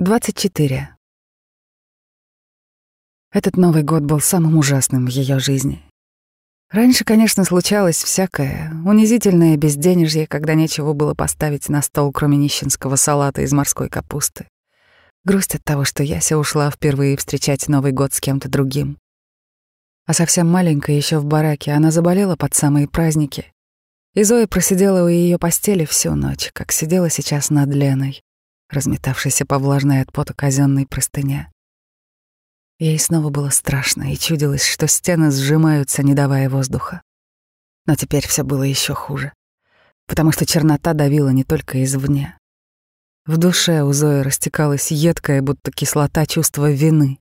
24. Этот Новый год был самым ужасным в ее жизни. Раньше, конечно, случалось всякое. Унизительное безденежье, когда нечего было поставить на стол, кроме нищенского салата из морской капусты. Грусть от того, что Яся ушла впервые встречать Новый год с кем-то другим. А совсем маленькая еще в бараке, она заболела под самые праздники. И Зоя просидела у ее постели всю ночь, как сидела сейчас над Леной, разметавшейся по влажной от пота казенной простыне. Ей снова было страшно, и чудилось, что стены сжимаются, не давая воздуха. Но теперь все было еще хуже, потому что чернота давила не только извне. В душе у Зои растекалась едкая, будто кислота чувства вины,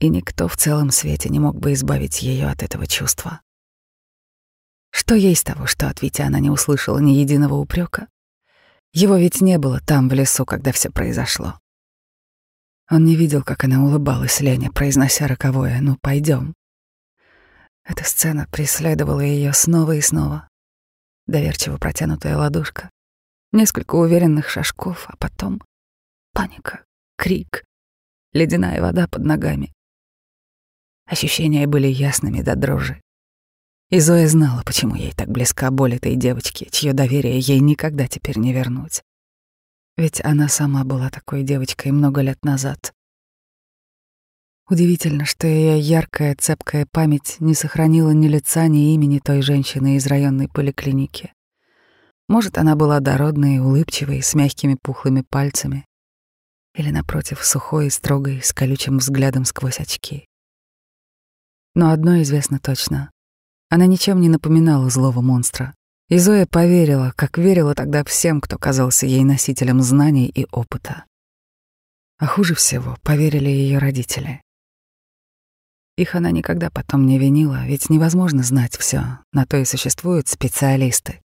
и никто в целом свете не мог бы избавить ее от этого чувства. Что ей с того, что от Вити она не услышала ни единого упрека? Его ведь не было там, в лесу, когда все произошло. Он не видел, как она улыбалась Лене, произнося роковое «ну, пойдем». Эта сцена преследовала ее снова и снова. Доверчиво протянутая ладошка, несколько уверенных шажков, а потом паника, крик, ледяная вода под ногами. Ощущения были ясными до дрожи. И Зоя знала, почему ей так близка боль этой девочки, чье доверие ей никогда теперь не вернуть. Ведь она сама была такой девочкой много лет назад. Удивительно, что ее яркая, цепкая память не сохранила ни лица, ни имени той женщины из районной поликлиники. Может, она была дородной, улыбчивой, с мягкими пухлыми пальцами. Или, напротив, сухой и строгой, с колючим взглядом сквозь очки. Но одно известно точно. Она ничем не напоминала злого монстра. И Зоя поверила, как верила тогда всем, кто казался ей носителем знаний и опыта. А хуже всего поверили ее родители. Их она никогда потом не винила, ведь невозможно знать все, на то и существуют специалисты.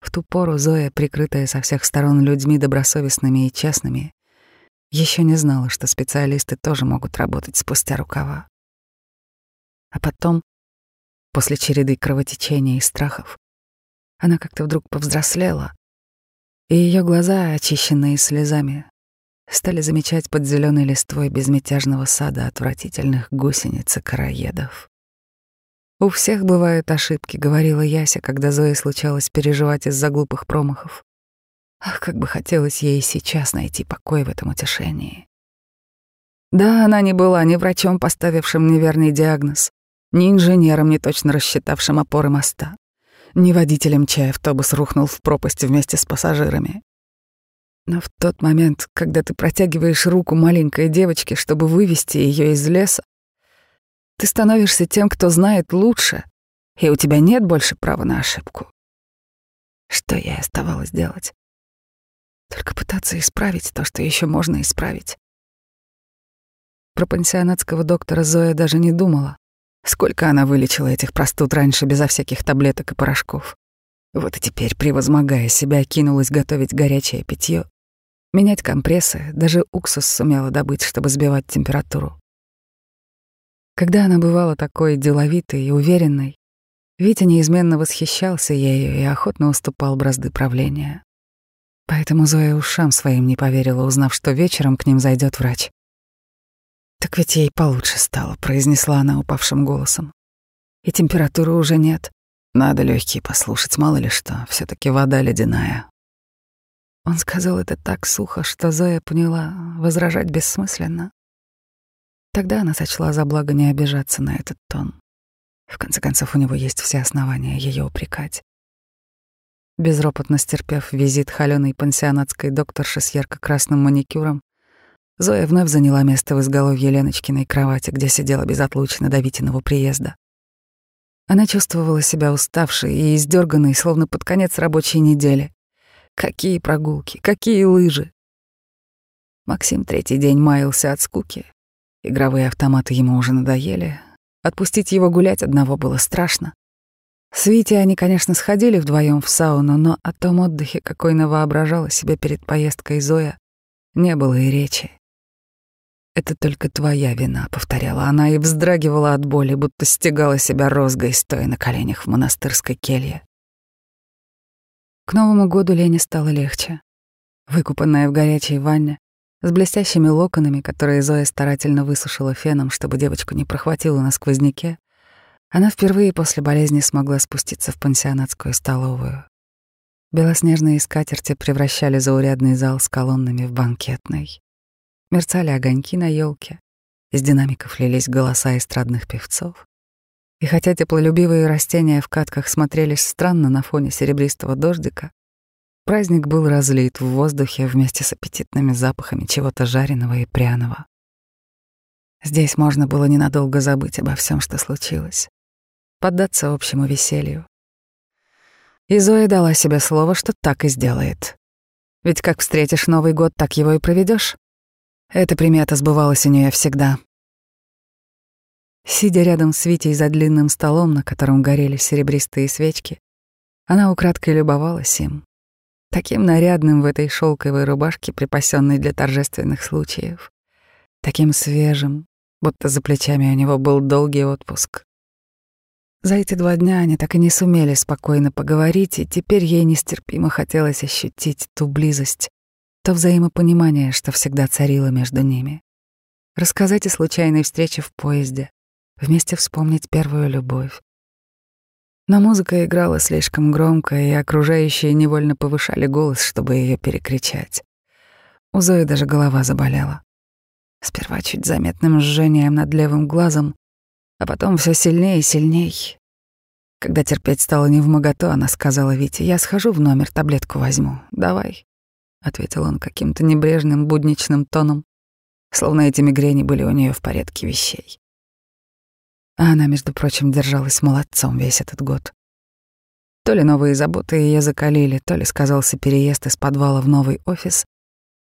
В ту пору Зоя, прикрытая со всех сторон людьми добросовестными и честными, еще не знала, что специалисты тоже могут работать спустя рукава. А потом, после череды кровотечения и страхов, она как-то вдруг повзрослела, и ее глаза, очищенные слезами, стали замечать под зеленой листвой безмятежного сада отвратительных гусениц и караедов. «У всех бывают ошибки», — говорила Яся, когда Зоe случалось переживать из-за глупых промахов. Ах, как бы хотелось ей сейчас найти покой в этом утешении. Да, она не была ни врачом, поставившим неверный диагноз, ни инженером, не точно рассчитавшим опоры моста ни водителем, чай автобус рухнул в пропасть вместе с пассажирами. Но в тот момент, когда ты протягиваешь руку маленькой девочке, чтобы вывести ее из леса, ты становишься тем, кто знает лучше, и у тебя нет больше права на ошибку. Что ей оставалось делать? Только пытаться исправить то, что еще можно исправить. Про пансионатского доктора Зоя даже не думала. Сколько она вылечила этих простуд раньше безо всяких таблеток и порошков. Вот и теперь, превозмогая себя, кинулась готовить горячее питье, менять компрессы, даже уксус сумела добыть, чтобы сбивать температуру. Когда она бывала такой деловитой и уверенной, Витя неизменно восхищался ею и охотно уступал бразды правления. Поэтому Зоя ушам своим не поверила, узнав, что вечером к ним зайдет врач. «Так ведь ей получше стало», — произнесла она упавшим голосом. «И температуры уже нет. Надо легкие послушать, мало ли что, все таки вода ледяная». Он сказал это так сухо, что Зоя поняла, возражать бессмысленно. Тогда она сочла за благо не обижаться на этот тон. В конце концов, у него есть все основания ее упрекать. Безропотно стерпев визит холёной пансионатской докторши с ярко-красным маникюром, Зоя вновь заняла место в изголовье Леночкиной кровати, где сидела безотлучно до Витиного приезда. Она чувствовала себя уставшей и издерганной, словно под конец рабочей недели. Какие прогулки, какие лыжи! Максим третий день маялся от скуки. Игровые автоматы ему уже надоели. Отпустить его гулять одного было страшно. С Витей они, конечно, сходили вдвоем в сауну, но о том отдыхе, какой навоображала себе перед поездкой Зоя, не было и речи. «Это только твоя вина», — повторяла она и вздрагивала от боли, будто стегала себя розгой, стоя на коленях в монастырской келье. К Новому году Лене стало легче. Выкупанная в горячей ванне, с блестящими локонами, которые Зоя старательно высушила феном, чтобы девочку не прохватило на сквозняке, она впервые после болезни смогла спуститься в пансионатскую столовую. Белоснежные скатерти превращали заурядный зал с колоннами в банкетный. Мерцали огоньки на елке, из динамиков лились голоса эстрадных певцов. И хотя теплолюбивые растения в катках смотрелись странно на фоне серебристого дождика, Праздник был разлит в воздухе вместе с аппетитными запахами чего-то жареного и пряного. Здесь можно было ненадолго забыть обо всем, что случилось, поддаться общему веселью. И Зоя дала себе слово, что так и сделает. Ведь как встретишь Новый год, так его и проведешь. Эта примета сбывалась у нее всегда. Сидя рядом с Витей за длинным столом, на котором горели серебристые свечки, она украдкой любовалась им, таким нарядным в этой шелковой рубашке, припасенной для торжественных случаев, таким свежим, будто за плечами у него был долгий отпуск. За эти два дня они так и не сумели спокойно поговорить, и теперь ей нестерпимо хотелось ощутить ту близость, то взаимопонимание, что всегда царило между ними. Рассказать о случайной встрече в поезде, вместе вспомнить первую любовь, но музыка играла слишком громко, и окружающие невольно повышали голос, чтобы ее перекричать. У Зои даже голова заболела. Сперва чуть заметным жжением над левым глазом, а потом все сильнее и сильней. Когда терпеть стало не в моготу, она сказала Вите, «Я схожу в номер, таблетку возьму. Давай», — ответил он каким-то небрежным, будничным тоном, словно эти мигрени были у нее в порядке вещей. А она, между прочим, держалась молодцом весь этот год. То ли новые заботы ее закалили, то ли сказался переезд из подвала в новый офис.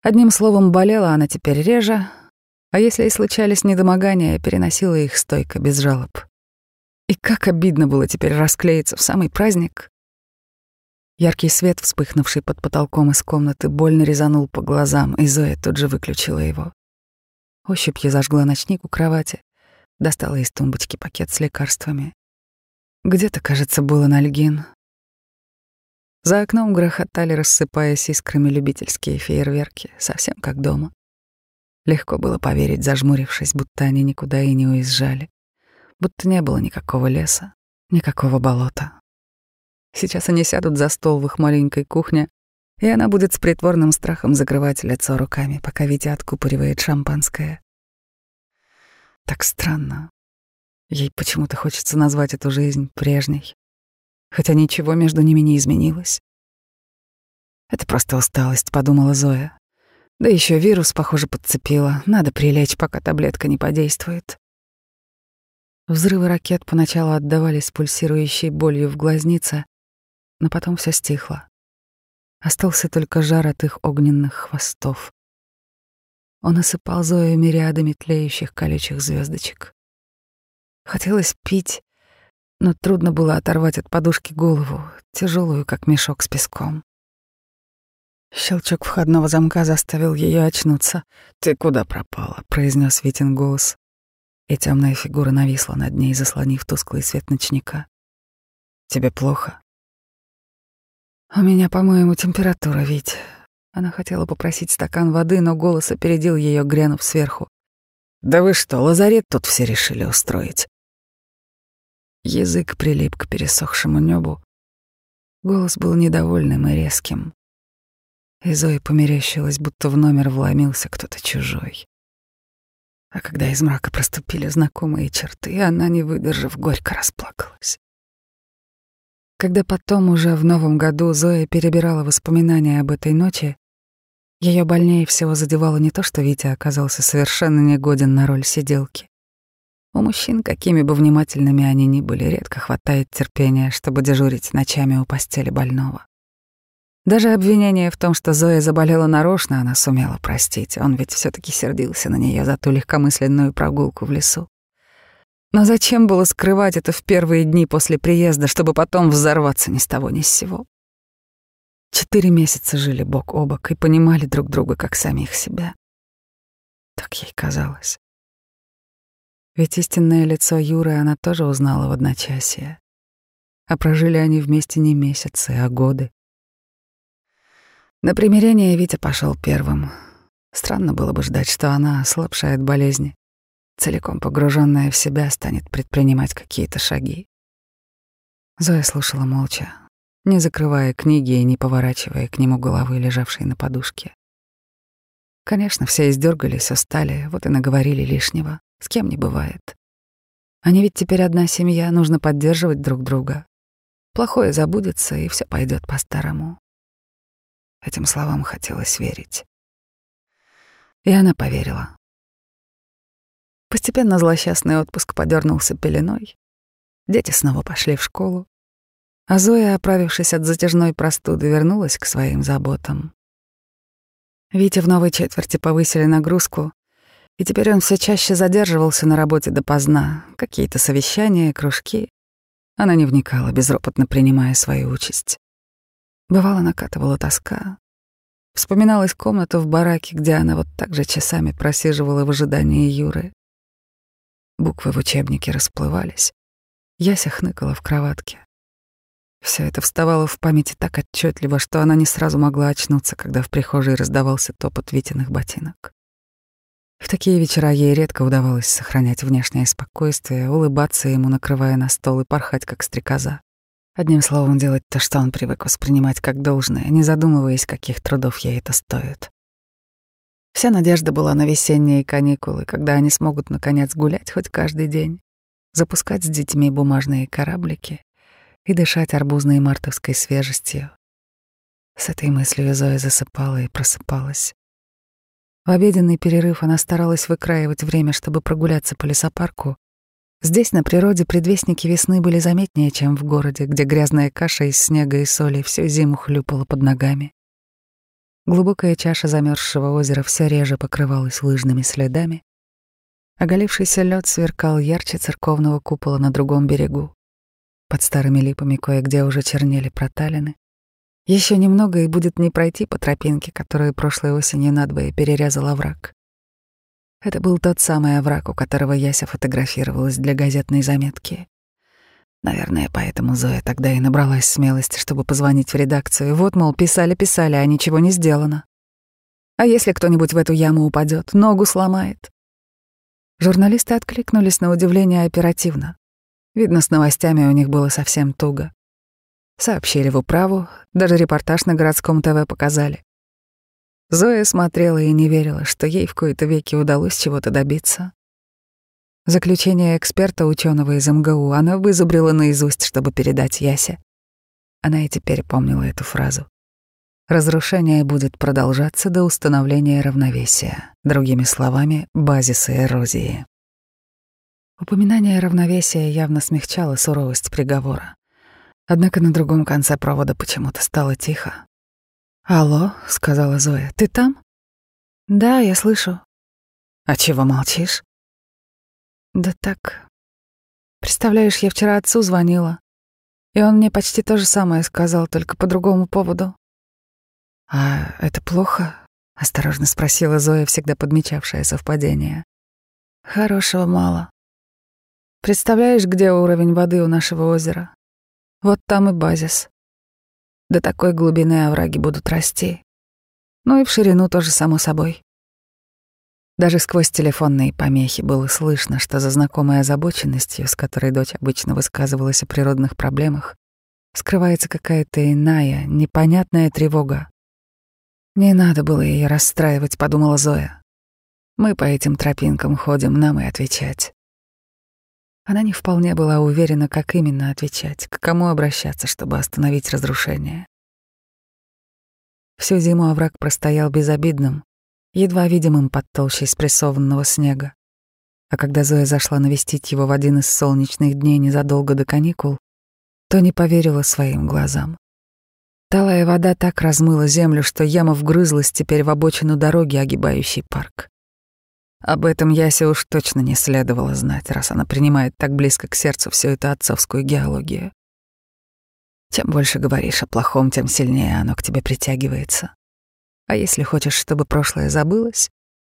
Одним словом, болела она теперь реже, а если и случались недомогания, переносила их стойко, без жалоб. И как обидно было теперь расклеиться в самый праздник. Яркий свет, вспыхнувший под потолком из комнаты, больно резанул по глазам, и Зоя тут же выключила его. Ощупью зажгла ночник у кровати, достала из тумбочки пакет с лекарствами. Где-то, кажется, был анальгин. За окном грохотали, рассыпаясь искрами любительские фейерверки, совсем как дома. Легко было поверить, зажмурившись, будто они никуда и не уезжали, будто не было никакого леса, никакого болота. Сейчас они сядут за стол в их маленькой кухне, и она будет с притворным страхом закрывать лицо руками, пока Витя откупоривает шампанское. Так странно. Ей почему-то хочется назвать эту жизнь прежней, хотя ничего между ними не изменилось. Это просто усталость, подумала Зоя. Да еще вирус, похоже, подцепила. Надо прилечь, пока таблетка не подействует. Взрывы ракет поначалу отдавались пульсирующей болью в глазнице, но потом все стихло. Остался только жар от их огненных хвостов. Он осыпал Зою мириадами тлеющих колючих звездочек. Хотелось пить, но трудно было оторвать от подушки голову, тяжелую, как мешок с песком. Щелчок входного замка заставил ее очнуться. «Ты куда пропала?» — произнес Витин голос. И темная фигура нависла над ней, заслонив тусклый свет ночника. «Тебе плохо?» «У меня, по-моему, температура, Вить. Она хотела попросить стакан воды, но голос опередил ее, грянув сверху. «Да вы что, лазарет тут все решили устроить?» Язык прилип к пересохшему небу. Голос был недовольным и резким. И Зои померещилась, будто в номер вломился кто-то чужой. А когда из мрака проступили знакомые черты, она, не выдержав, горько расплакалась. Когда потом, уже в новом году, Зоя перебирала воспоминания об этой ночи, ее больнее всего задевало не то, что Витя оказался совершенно негоден на роль сиделки. У мужчин, какими бы внимательными они ни были, редко хватает терпения, чтобы дежурить ночами у постели больного. Даже обвинение в том, что Зоя заболела нарочно, она сумела простить. Он ведь все таки сердился на нее за ту легкомысленную прогулку в лесу. Но зачем было скрывать это в первые дни после приезда, чтобы потом взорваться ни с того ни с сего? Четыре месяца жили бок о бок и понимали друг друга как самих себя. Так ей казалось. Ведь истинное лицо Юры она тоже узнала в одночасье. А прожили они вместе не месяцы, а годы. На примирение Витя пошел первым. Странно было бы ждать, что она, ослабшая от болезни, целиком погруженная в себя, станет предпринимать какие-то шаги. Зоя слушала молча, не закрывая книги и не поворачивая к нему головы, лежавшей на подушке. Конечно, все издергались, устали, вот и наговорили лишнего. С кем не бывает. Они ведь теперь одна семья, нужно поддерживать друг друга. Плохое забудется, и все пойдет по-старому. Этим словам хотелось верить. И она поверила. Постепенно злосчастный отпуск подернулся пеленой. Дети снова пошли в школу. А Зоя, оправившись от затяжной простуды, вернулась к своим заботам. Витя в новой четверти повысили нагрузку, и теперь он все чаще задерживался на работе допоздна. Какие-то совещания, кружки. Она не вникала, безропотно принимая свою участь. Бывало, накатывала тоска. Вспоминалась комната в бараке, где она вот так же часами просиживала в ожидании Юры. Буквы в учебнике расплывались. Яся хныкала в кроватке. Все это вставало в памяти так отчетливо, что она не сразу могла очнуться, когда в прихожей раздавался топот Витиных ботинок. В такие вечера ей редко удавалось сохранять внешнее спокойствие, улыбаться ему, накрывая на стол и порхать, как стрекоза. Одним словом, делать то, что он привык воспринимать как должное, не задумываясь, каких трудов ей это стоит. Вся надежда была на весенние каникулы, когда они смогут, наконец, гулять хоть каждый день, запускать с детьми бумажные кораблики и дышать арбузной мартовской свежестью. С этой мыслью Зоя засыпала и просыпалась. В обеденный перерыв она старалась выкраивать время, чтобы прогуляться по лесопарку. Здесь, на природе, предвестники весны были заметнее, чем в городе, где грязная каша из снега и соли всю зиму хлюпала под ногами. Глубокая чаша замерзшего озера все реже покрывалась лыжными следами. Оголившийся лед сверкал ярче церковного купола на другом берегу. Под старыми липами кое-где уже чернели проталины. Еще немного и будет не пройти по тропинке, которую прошлой осенью надвое перерезал овраг. Это был тот самый овраг, у которого Яся фотографировалась для газетной заметки. Наверное, поэтому Зоя тогда и набралась смелости, чтобы позвонить в редакцию. Вот, мол, писали-писали, а ничего не сделано. А если кто-нибудь в эту яму упадет, ногу сломает? Журналисты откликнулись на удивление оперативно. Видно, с новостями у них было совсем туго. Сообщили в управу, даже репортаж на городском ТВ показали. Зоя смотрела и не верила, что ей в кои-то веки удалось чего-то добиться. Заключение эксперта ученого из МГУ она вызубрила наизусть, чтобы передать Ясе. Она и теперь помнила эту фразу. Разрушение будет продолжаться до установления равновесия, другими словами, базиса эрозии. Упоминание равновесия явно смягчало суровость приговора. Однако на другом конце провода почему-то стало тихо. «Алло», — сказала Зоя, — «ты там?» «Да, я слышу». «А чего молчишь?» «Да так. Представляешь, я вчера отцу звонила, и он мне почти то же самое сказал, только по другому поводу». «А это плохо?» — осторожно спросила Зоя, всегда подмечавшая совпадение. «Хорошего мало. Представляешь, где уровень воды у нашего озера? Вот там и базис. До такой глубины овраги будут расти. Ну и в ширину тоже, само собой. Даже сквозь телефонные помехи было слышно, что за знакомой озабоченностью, с которой дочь обычно высказывалась о природных проблемах, скрывается какая-то иная, непонятная тревога. «Не надо было ее расстраивать», — подумала Зоя. «Мы по этим тропинкам ходим, нам и отвечать». Она не вполне была уверена, как именно отвечать, к кому обращаться, чтобы остановить разрушение. Всю зиму овраг простоял безобидным, едва видимым под толщей спрессованного снега. А когда Зоя зашла навестить его в один из солнечных дней незадолго до каникул, то не поверила своим глазам. Талая вода так размыла землю, что яма вгрызлась теперь в обочину дороги, огибающей парк. Об этом Ясе уж точно не следовало знать, раз она принимает так близко к сердцу всю эту отцовскую геологию. Чем больше говоришь о плохом, тем сильнее оно к тебе притягивается. А если хочешь, чтобы прошлое забылось,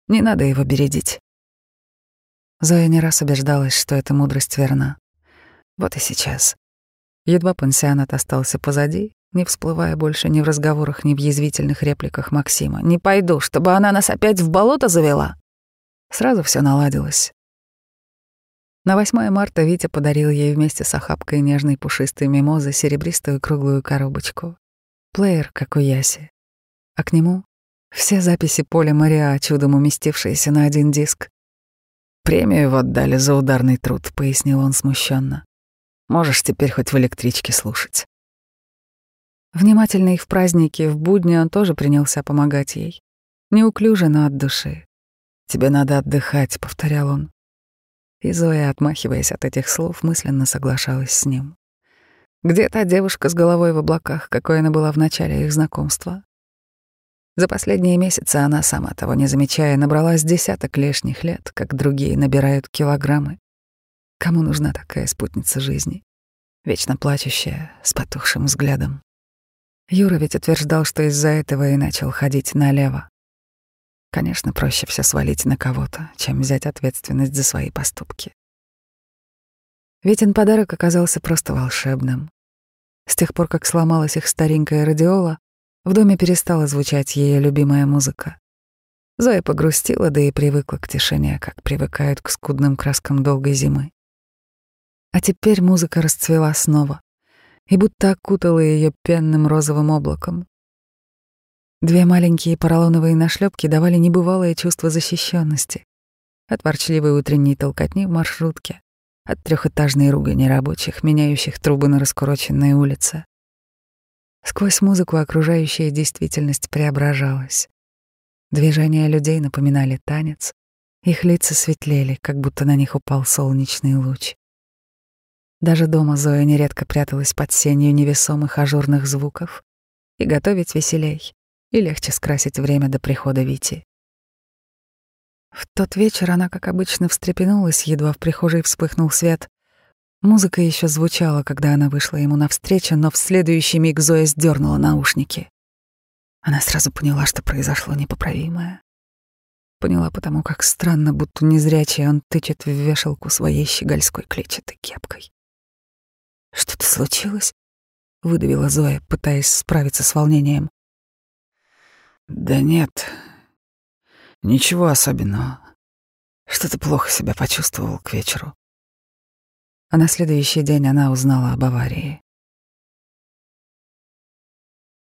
не надо его бередить. Зоя не раз убеждалась, что эта мудрость верна. Вот и сейчас. Едва пансионат остался позади, не всплывая больше ни в разговорах, ни в язвительных репликах Максима. «Не пойду, чтобы она нас опять в болото завела!» Сразу все наладилось. На 8 марта Витя подарил ей вместе с охапкой нежной пушистой мимозы серебристую круглую коробочку. Плеер, как у Яси. А к нему все записи Поля Мариа, чудом уместившиеся на один диск. «Премию вот дали за ударный труд», — пояснил он смущенно. «Можешь теперь хоть в электричке слушать». Внимательный в праздники, в будни он тоже принялся помогать ей. Неуклюже, но от души. «Тебе надо отдыхать», — повторял он. И Зоя, отмахиваясь от этих слов, мысленно соглашалась с ним. Где та девушка с головой в облаках, какой она была в начале их знакомства? За последние месяцы она, сама того не замечая, набралась десяток лишних лет, как другие набирают килограммы. Кому нужна такая спутница жизни? Вечно плачущая, с потухшим взглядом. Юра ведь утверждал, что из-за этого и начал ходить налево. Конечно, проще все свалить на кого-то, чем взять ответственность за свои поступки. Витин подарок оказался просто волшебным. С тех пор, как сломалась их старенькая радиола, в доме перестала звучать ее любимая музыка. Зоя погрустила, да и привыкла к тишине, как привыкают к скудным краскам долгой зимы. А теперь музыка расцвела снова и будто окутала ее пенным розовым облаком. Две маленькие поролоновые нашлепки давали небывалое чувство защищенности. От ворчливой утренней толкотни в маршрутке, от трехэтажной ругани рабочих, меняющих трубы на раскуроченной улице. Сквозь музыку окружающая действительность преображалась. Движения людей напоминали танец, их лица светлели, как будто на них упал солнечный луч. Даже дома Зоя нередко пряталась под сенью невесомых ажурных звуков. И готовить веселей и легче скрасить время до прихода Вити. В тот вечер она, как обычно, встрепенулась, едва в прихожей вспыхнул свет. Музыка еще звучала, когда она вышла ему навстречу, но в следующий миг Зоя сдернула наушники. Она сразу поняла, что произошло непоправимое. Поняла потому, как странно, будто незрячий он тычет в вешалку своей щегольской клетчатой кепкой. «Что-то случилось?» — выдавила Зоя, пытаясь справиться с волнением. Да нет, ничего особенного. Что-то плохо себя почувствовал к вечеру. А на следующий день она узнала об аварии.